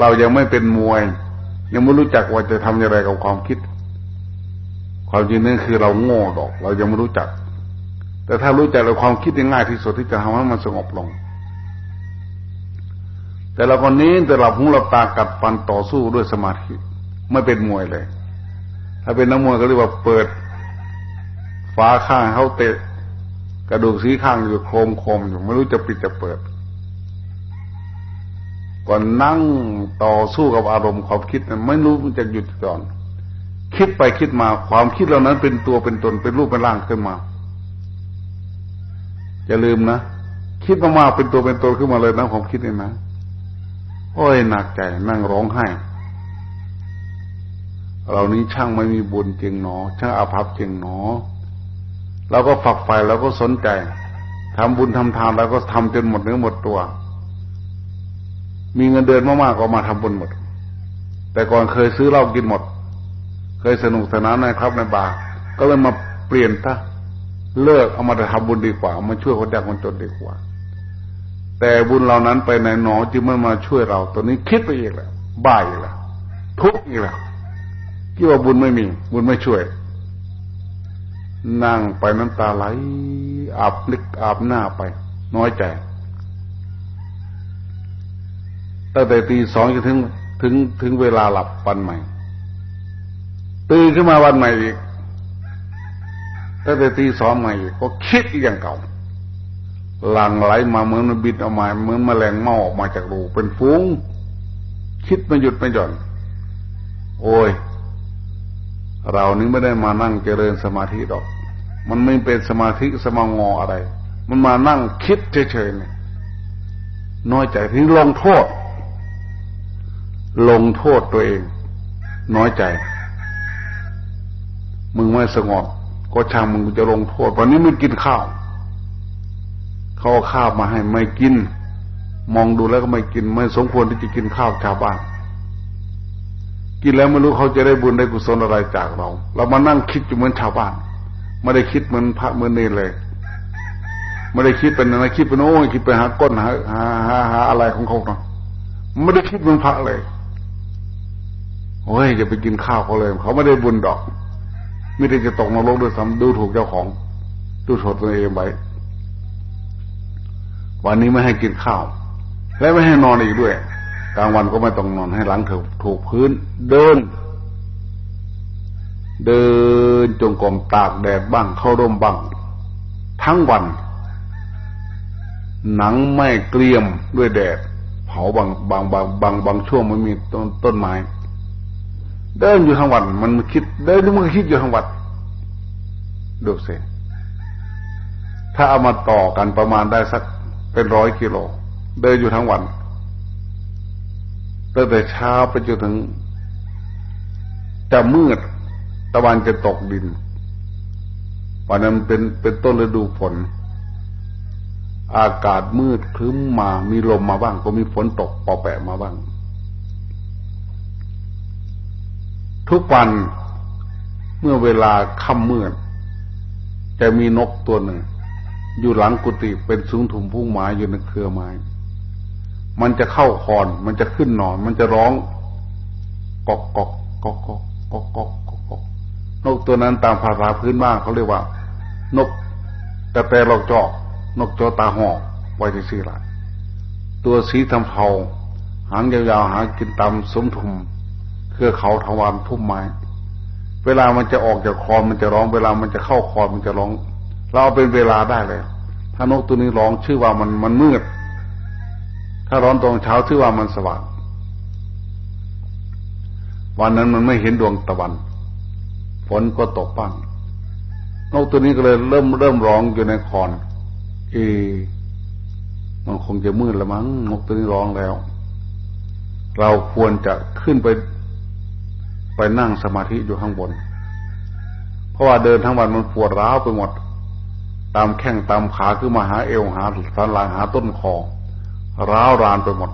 เรายังไม่เป็นมวย ยังไม่รู้จักว่าจะทำอย่างไรกับความคิด ความจริงนั่นคือเราโง่ดอก เรายังไม่รู้จัก แต่ถ้ารู้จักเราความคิดง่ายที่สุดที่จะทำให้มันสงบลง แต่เราคนนี้แต่เราหูเราตากัดฟันต่อสู้ด้วยสมาธิไม่เป็นมวยเลย ถ้าเป็นนักมวยก็เรียกว่าเปิดฝาข้างเขาเตะกระดูกสีข้างอยู่โครมโคมอยู่ไม่รู้จะปิดจะเปิด ก่อนนั่งต่อสู้กับอารมณ์ความคิดไม่รู้มันจะหยุดก่อน คิดไปคิดมาความคิดเหล่านั้นเป็นตัวเป็นตนเป็นรูปเป็นร่างขึ้นมาอย่าลืมนะคิดมากๆเป็นตัวเป็นตนขึ้นมาเลยนะความคิดนี่นะโอ้ยหนักใจนั่งร้องไห้เรานี้ช่างไม่มีบุญจริงหนอ ช่างอาภัพจริงหนอเราก็ฝักใฝ่เราก็สนใจทำบุญทำทานเราก็ทำจนหมดเนื้อหมดตัว มีเงินเดือนมากๆก็มาทำบุญหมด แต่ก่อนเคยซื้อเหล้ากินหมด เคยสนุกสนานในครับในบาร์ก็เลยมาเปลี่ยนถ้าเลิกเอามาทำบุญดีกว่ามาช่วยคนยากคนจนดีกว่า แต่บุญเหล่านั้นไปไหนหนอจึงไมันมาช่วยเราตอนนี้คิดไปอีกแล้วบ้าอีกแล้วทุกข์อีกแล้วคิดว่าบุญไม่มี บุญไม่ช่วย นั่งไปน้ำตาไหลอาบลึกอาบหน้าไป น้อยใจ ตั้งแต่ตีสองจนถึงถึงถึงเวลาหลับวันใหม่ ตื่นขึ้นมาวันใหม่อีกตั้งแต่ตีสองใหม่อีกก็คิดอย่างเก่าหลังไหลมาเหมือนมันบินออกมาเหมือนแมลงเม่าออกมาจากรูเป็นฟุ้งคิดไม่หยุดไม่หย่อน โอ้ย เรานี้ไม่ได้มานั่งเจริญสมาธิดอก มันไม่เป็นสมาธิสมางออะไร มันมานั่งคิดเฉยๆเนี่ยน้อยใจที่ลงโทษ ลงโทษตัวเอง น้อยใจ มึงไม่สงบก็ช่างมึงจะลงโทษ วันนี้ไม่กินข้าวเขาข้าวมาให้ไม่กิน มองดูแล้วก็ไม่กิน ไม่สมควรที่จะกินข้าวชาวบ้านกินแล้วไม่รู้เขาจะได้บุญได้กุศลอะไรจากเรา เรามานั่งคิดอยู่เหมือนชาวบ้าน ไม่ได้คิดเหมือนพระเหมือนเนรเลย ไม่ได้คิดเป็นอะไรคิดเป็นโอ้คิดไปหาก้นหาหาหาหาอะไรของเขาเนาะไม่ได้คิดเหมือนพระเลย โอ้ยจะไปกินข้าวเขาเลย เขาไม่ได้บุญดอก ไม่ได้จะตกนรกด้วยซ้ำดูถูกเจ้าของ ดูถูกตัวเองไปวันนี้ไม่ให้กินข้าว และไม่ให้นอนอีกด้วยกลางวันก็ไม่ต้องนอนให้หลังถูกถูกพื้น เดิน เดินจงกรมตากแดดบ้างเข้าร่มบ้างทั้งวัน หนังไม่เกลียมด้วยแดด เผาบางบางบางบางบางช่วงมันมีต้นต้นไม้ เดินอยู่ทั้งวันมันคิดเดินมันคิดอยู่ทั้งวันดูสิถ้าเอามาต่อกันประมาณได้สักเป็นร้อยกิโล เดินอยู่ทั้งวันตั้งแต่เช้าไปจนถึงจะมืดตะวันจะตกดินวันนั้นเป็นเป็นต้นฤดูฝนอากาศมืดครึ้มมามีลมมาบ้าง ก็มีฝนตกปอแปะมาบ้าง ทุกวันเมื่อเวลาค่ำมืดจะมีนกตัวหนึ่ง อยู่หลังกุฏิเป็นสูงถุมพุ่งไม้อยู่ในเครือไม้ มันจะเข้าคอน มันจะขึ้นนอน มันจะร้องกอกกอกกอกกอกกอกกอกกอกนกตัวนั้นตามภาษาพื้นบ้านเขาเรียกว่า นกแต่แต่เราจอกนกจอตาหอกไว้ที่สี่ละตัวสีทำเทาหางยาวๆหากินตามสมถุม คือเขาทวารพุ่มไม้ เวลามันจะออกจากคอนมันจะร้อง เวลามันจะเข้าคอนมันจะร้อง เราเอาเป็นเวลาได้เลย ถ้านกตัวนี้ร้องชื่อว่ามันมันมืด ถ้าร้อนตรงเช้าชื่อว่ามันสว่าง วันนั้นมันไม่เห็นดวงตะวัน ฝนก็ตกบ้างนกตัวนี้ก็เลยเริ่มเริ่มร้องอยู่ในคอน เอ มันคงจะมืดละมั้งนกตัวนี้ร้องแล้ว เราควรจะขึ้นไป ไปนั่งสมาธิอยู่ข้างบน เพราะว่าเดินทั้งวันมันปวดร้าวไปหมด ตามแข้งตามขาคือมาหาเอวหาสันหลังหาต้นคอร้าวรานไปหมด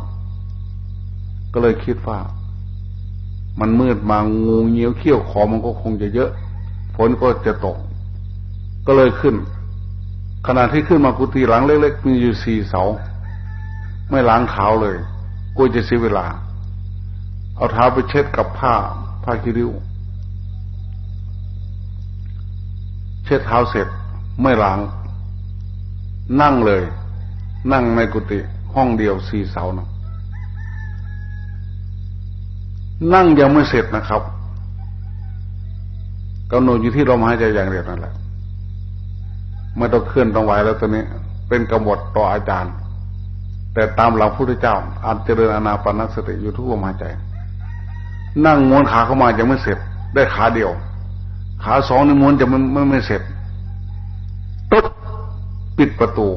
ก็เลยคิดว่า มันมืดมางูเงี้ยวเขี้ยวคอมันก็คงจะเยอะฝนก็จะตก ก็เลยขึ้นขณะที่ขึ้นมากุฏิหลังเล็กๆมีอยู่สี่เสา ไม่ล้างเท้าเลยกลัวจะเสียเวลา เอาเท้าไปเช็ดกับผ้า ผ้าคิริ้ว เช็ดเท้าเสร็จไม่ล้าง นั่งเลย นั่งในกุฏิห้องเดียวสี่เสานะนั่งยังไม่เสร็จนะครับกำหนดอยู่ที่ลมหายใจอย่างเดียวนั่นแหละไม่ต้องเคลื่อนต้องไหวแล้วตัวนี้ เป็นกำหนดต่ออาจารย์ แต่ตามหลักพุทธเจ้าอาจเจริญอนาปนสติอยู่ทุกลมหายใจ นั่งม้วนขาเข้ามายังไม่เสร็จ ได้ขาเดียว ขาสองในม้วนจะไม่ไม่ไม่เสร็จตุ๊ดปิดประตู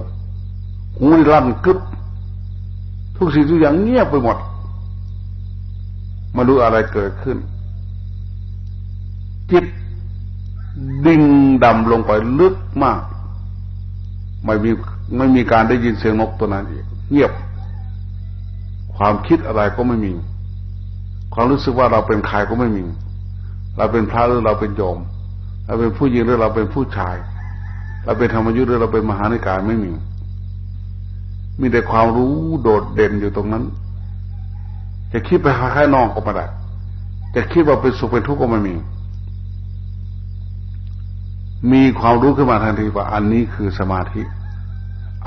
หูลั่นกึบทุกสิ่งทุกอย่างเงียบไปหมดมาดูอะไรเกิดขึ้น จิตดิ่งดำลงไปลึกมาก ไม่มีไม่มีการได้ยินเสียงนกตัวนั้นอีกเงียบ ความคิดอะไรก็ไม่มี ความรู้สึกว่าเราเป็นใครก็ไม่มี เราเป็นพระหรือเราเป็นโยม เราเป็นผู้หญิงหรือเราเป็นผู้ชาย เราเป็นธรรมยุทธ์หรือเราเป็นมหานิกายไม่มี มีแต่ความรู้โดดเด่นอยู่ตรงนั้น จะคิดไปหาใครนองก็ไม่ได้จะคิดว่าเป็นสุขเป็นทุกข์ก็ไม่มี มีความรู้ขึ้นมาทันทีว่า อันนี้คือสมาธิ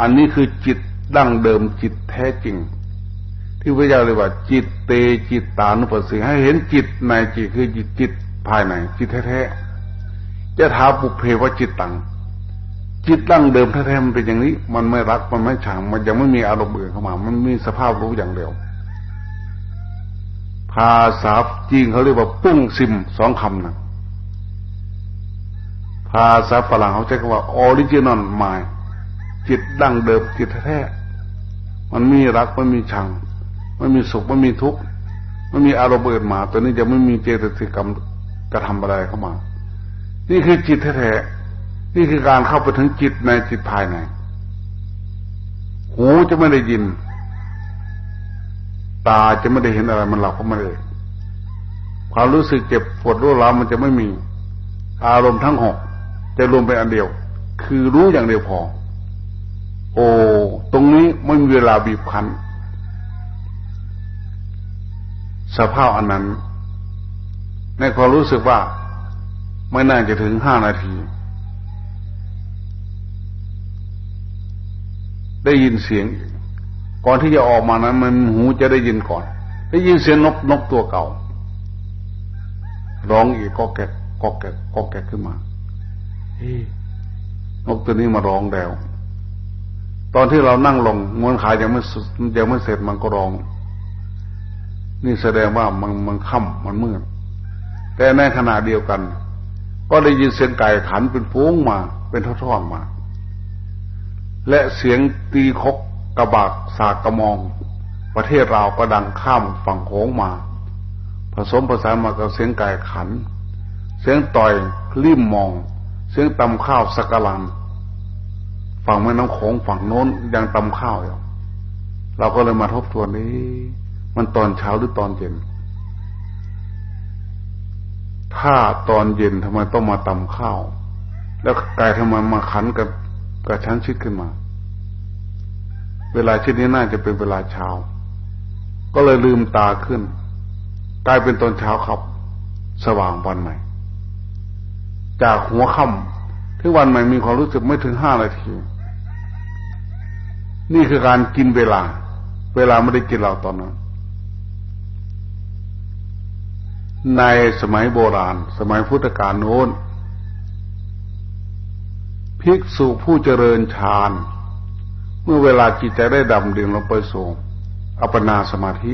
อันนี้คือจิตดั้งเดิมจิตแท้จริง ที่พระเจ้าเรียกว่า จิตเตจิตตานุปัสสิให้เห็นจิตในจิตคือจิตจิตภายในจิตแท้ๆจะท้าปุเพวจิตตังจิตดั้งเดิมแท้ๆมันเป็นอย่างนี้ มันไม่รักมันไม่ชังมันยังไม่มีอารมณ์อื่นเข้ามา มันมีสภาพรู้อย่างเดียวภาษาจีนเขาเรียกว่าปุ้งซิมสองคำนะภาษาฝรั่งเขาใช้คำว่า original mind จิตดั้งเดิมจิตแท้ มันมีรักมันมีชัง มันมีสุขมันมีทุกข์มันมีอารมณ์อื่นมาตัวนี้จะไม่มีเจตสิกธรรมกระทำอะไรเข้ามา นี่คือจิตแท้ๆนี่คือการเข้าไปถึงจิตในจิตภายใน หูจะไม่ได้ยิน ตาจะไม่ได้เห็นอะไรมันหลับก็ไม่ได้ความรู้สึกเจ็บปวดรู้ร้าวมันจะไม่มี อารมณ์ทั้งหกจะรวมเป็นอันเดียว คือรู้อย่างเดียวพอ โอ้ตรงนี้ไม่มีเวลาบีบคั้น สภาพอันนั้น ในความรู้สึกว่าไม่น่าจะถึงห้านาที ได้ยินเสียง ก่อนที่จะออกมานั้นมันหูจะได้ยินก่อน ได้ยินเสียงนกนกตัวเก่า ร้องอีกก็แกกก็แกกก็แกขึ้นมานกตัวนี้มาร้องแล้ว ตอนที่เรานั่งลงมวนขายังไม่ยังไม่เสร็จมันก็ร้อง นี่แสดงว่ามันมันค่ำมันมืดแต่ในขณะเดียวกัน ก็ได้ยินเสียงไก่ขันเป็นฟูงมา เป็นทอดๆมา และเสียงตีคกกระบากสากกระมอง ประเทศเราก็ดังข้ามฝั่งโขงมา ผสมผสานมากับเสียงไก่ขัน เสียงต่อยริมมอง เสียงตำข้าวสักกลันฝั่งแม่น้ำโขงฝั่งโน้นยังตำข้าวอยู่เราก็เลยมาทบทวนนี้ มันตอนเช้าหรือตอนเย็น ถ้าตอนเย็นทำไมต้องมาตำข้าว แล้วกายทำไมมาขันกับกับชั้นชิดขึ้นมา เวลาเช่นนี้น่าจะเป็นเวลาเช้า ก็เลยลืมตาขึ้น กลายเป็นตอนเช้าครับ สว่างวันใหม่ จากหัวค่ำถึงวันใหม่มีความรู้สึกไม่ถึงห้านาทีนี่คือการกินเวลา เวลาไม่ได้กินเราตอนนั้น ในสมัยโบราณ สมัยพุทธกาลโน้น ภิกษุผู้เจริญฌาน เมื่อเวลาจิตใจได้ดำดิ่งลงไปสู่อัปปนาสมาธิ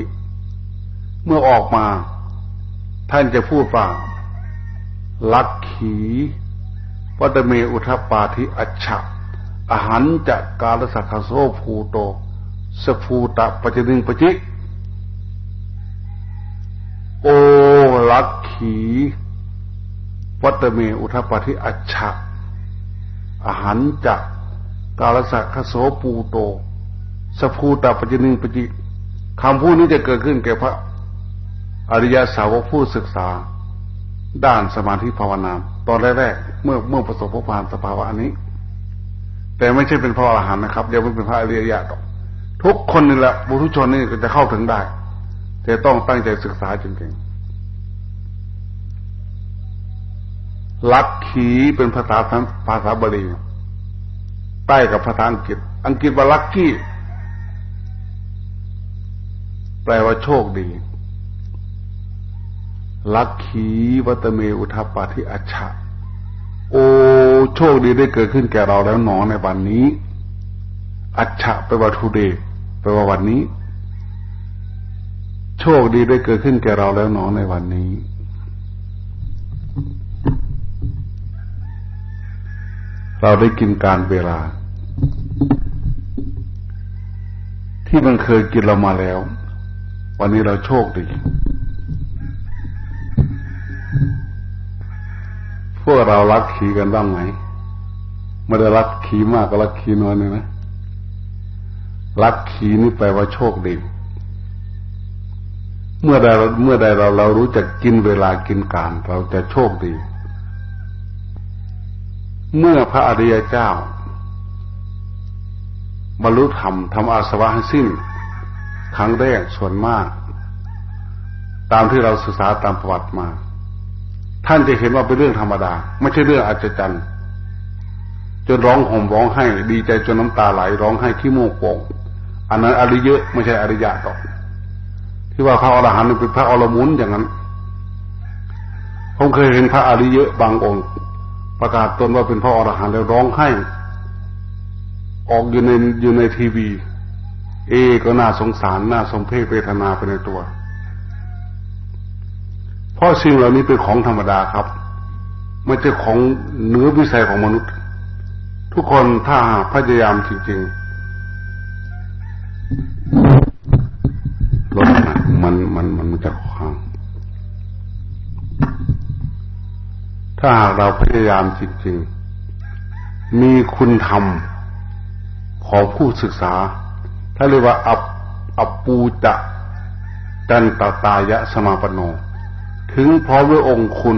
เมื่อออกมา ท่านจะพูดว่าลักขีวัตเมอุทปาธิอัจฉะอาหารจะกาลสักโซภูโต สภูตะปัจจิงปจิ โอ ลักขีวัตเมอุทปฏิอัจฉะอาหารจักกาลสักขโสปูโต สภูตาปจินิงปจิคำพูดนี้จะเกิดขึ้นแก่พระอริยสาวกผู้ศึกษา ด้านสมาธิภาวนา ตอนแรกๆเมื่อเมื่อประสบพบผ่านสภาวะอันนี้ แต่ไม่ใช่เป็นพระอรหันต์นะครับยังไม่เป็นพระอริยญาตทุกคนนี่แหละบุตุชนนี่ก็จะเข้าถึงได้ แต่ต้องตั้งใจศึกษาจริงๆ ลักขีเป็นภาษาภาษาบาลีใต้กับภาษาอังกฤษ อังกฤษว่าลักกี้ แปลว่าโชคดี ลักขีวัตเมอุทปาทิอัชะโอโชคดีได้เกิดขึ้นแก่เราแล้วหนอในวันนี้ อัชะแปลว่าทูเดย์แปลว่าวันนี้ โชคดีได้เกิดขึ้นแก่เราแล้วหนอในวันนี้ เราได้กินการเวลา ที่มันเคยกินเรามาแล้ว วันนี้เราโชคดี พวกเรารักขี่กันบ้างไหมไม่ได้รักขี่มากก็รักขี่น้อยเลยนะรักขี่นี่แปลว่าโชคดีเมื่อใดเมื่อใดเราเรารู้จักกินเวลากินการ เราจะโชคดี เมื่อพระอริยเจ้า บรรลุธรรมทำอาสวะให้สิ้นครั้งแรกส่วนมาก ตามที่เราศึกษาตามประวัติมา ท่านจะเห็นว่าเป็นเรื่องธรรมดา ไม่ใช่เรื่องอัศจรรย์จนร้องห่มร้องไห้ดีใจจนน้ำตาไหลร้องไห้ขี้มูกโป่งอันนั้นอริยะไม่ใช่อริยะตอกที่ว่าพระอรหันต์เป็นพระอรมุนอย่างนั้นผมเคยเห็นพระอริยะบางองค์ ประกาศตนว่าเป็นพระอรหันต์แล้วร้องไห้ ออกอยู่ในอยู่ในทีวี เอก็น่าสงสารน่าสมเพชเวทนาไปในตัว เพราะสิ่งเหล่านี้เป็นของธรรมดาครับไม่ใช่ของเนื้อวิสัยของมนุษย์ ทุกคนถ้าพยายามจริงๆรถมันมันมันมันจะ ถ้าหากเราพยายามจริงๆ มีคุณธรรมของผู้ศึกษา ถ้าเรียกว่าอับอับปูจะจันตตายะสมาปโน ถึงพร้อมด้วยองค์คุณ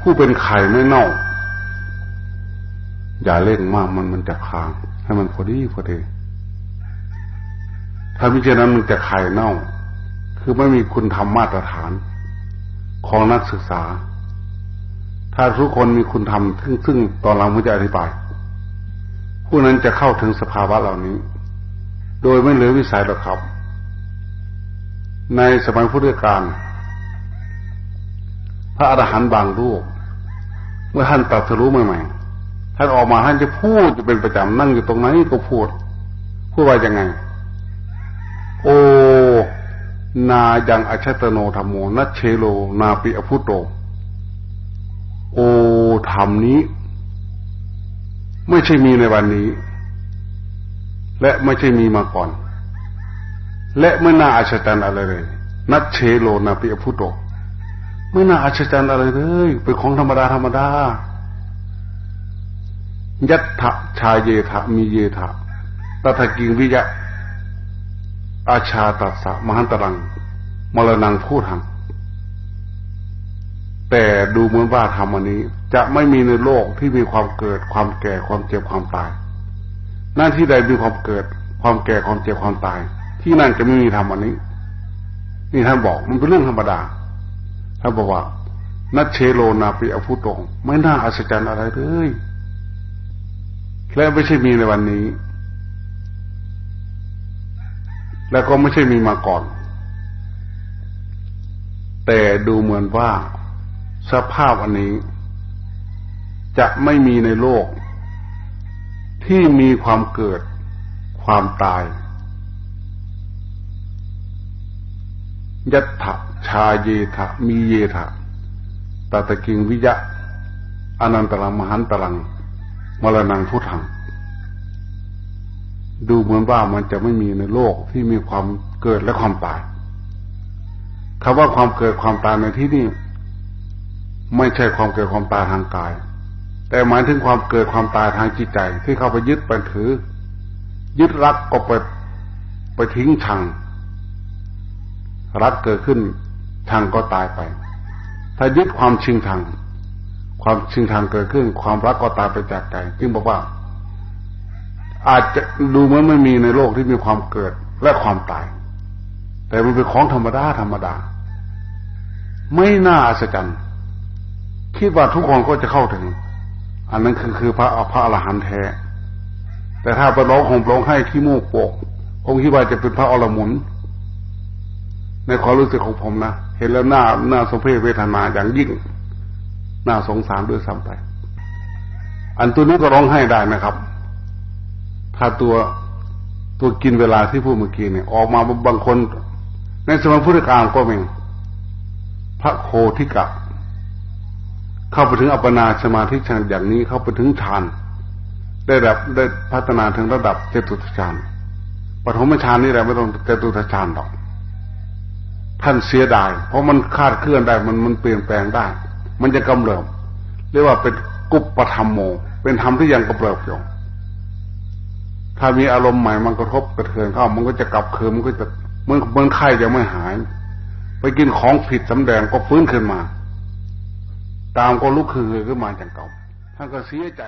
ผู้เป็นไข่ไม่เน่า อย่าเล่นมากมันมันจะคาง ให้มันพอดีพอดีถ้าพิจารณามันจะไข่เน่า คือไม่มีคุณธรรมมาตรฐาน ของนักศึกษา ถ้าทุกคนมีคุณธรรมซึ่งซึ่งตอนหลังผมจะอธิบาย ผู้นั้นจะเข้าถึงสภาวะเหล่านี้ โดยไม่เหลือวิสัยหรอกครับ ในสมัยพุทธกาลพระอรหันต์บางรูป เมื่อท่านตรัสรู้ใหม่ๆท่านออกมาท่านจะพูดจะเป็นประจำนั่งอยู่ตรงไหนก็พูด พูดว่ายังไง โอ นายังอชตโนธรรมโมนัชเชโล นาปิอภุโต โอธรรมนี้ ไม่ใช่มีในวันนี้ และไม่ใช่มีมาก่อน และไม่น่าอัศจรรย์อะไรเลย นัดเชโลนาปิอพุโตไม่น่าอัศจรรย์อะไรเลยเป็นของธรรมดาธรรมดายัตถะชาเยถะมีเยถะตถกิงวิยะอาชาตัสสะมหันตรัง มรณังพูดหัง แต่ดูเหมือนว่าธรรมอันนี้ จะไม่มีในโลกที่มีความเกิด ความแก่ความเจ็บความตาย หน้าที่ใดมีความเกิด ความแก่ความเจ็บความตาย ที่นั่นจะไม่มีธรรมอันนี้ นี่ท่านบอกมันเป็นเรื่องธรรมดาท่านบอกว่านัชเชโลนาปิอภุตงไม่น่าอัศจรรย์อะไรเลยและไม่ใช่มีในวันนี้ แล้วก็ไม่ใช่มีมาก่อน แต่ดูเหมือนว่า สภาพอันนี้ จะไม่มีในโลก ที่มีความเกิดความตายยัตถะชาเยถะมีเยถะตตะกิงวิยะอนันตลังมหันตลังมรณังพุทธัง ดูเหมือนว่ามันจะไม่มีในโลกที่มีความเกิดและความตายคำว่าความเกิดความตายในที่นี้ ไม่ใช่ความเกิดความตายทางกาย แต่หมายถึงความเกิดความตายทางจิตใจ ที่เข้าไปยึดไปถือ ยึดรักก็ไปไปทิ้งชัง รักเกิดขึ้นชังก็ตายไป ถ้ายึดความชิงชัง ความชิงชังเกิดขึ้น ความรักก็ตายไปจากใจจึงบอกว่า อาจจะดูเหมือนไม่มีในโลกที่มีความเกิดและความตาย แต่มันเป็นของธรรมดาธรรมดา ไม่น่าอัศจรรย์ คิดว่าทุกคนก็จะเข้าถึง อันนั้นคือคือพระพระอรหันต์แท้ แต่ถ้าไปร้องห่มร้องให้ขี้มูกปกคงคิดว่าจะเป็นพระอรมุนในความรู้สึกของผมนะเห็นแล้วหน้าหน้าสมเพศเวทนาอย่างยิ่งน่าสงสารด้วยซ้ำไป อันตัวนี้ก็ร้องไห้ได้นะครับ ถ้าตัวตัวกินเวลาที่พูดเมื่อกี้เนี่ย ออกมาบางคน ในสมัยพุทธกาลก็มีพระโคทิกะ เข้าไปถึงอัปปนาสมาธิฌานอย่างนี้เข้าไปถึงฌานได้แบบได้พัฒนาถึงระดับเจตุตฌานปฐมฌานนี่แหละไม่ต้องเจตุตฌานหรอก ท่านเสียดาย เพราะมันคาดเคลื่อนได้มันมันเปลี่ยนแปลงได้ มันจะกำเริบเรียกว่าเป็นกุปปธรรมโม เป็นธรรมที่ยังกำเริบอยู่ถ้ามีอารมณ์ใหม่มันกระทบกระเทือนเข้ามันก็จะกลับคืนมันก็จะเมื่อเมื่อไข้ยังไม่หาย ไปกินของผิดสำแดงก็ฟื้นขึ้นมา ตามก็ลุกคือขึ้นมาจากเก่าท่านก็เสียใจ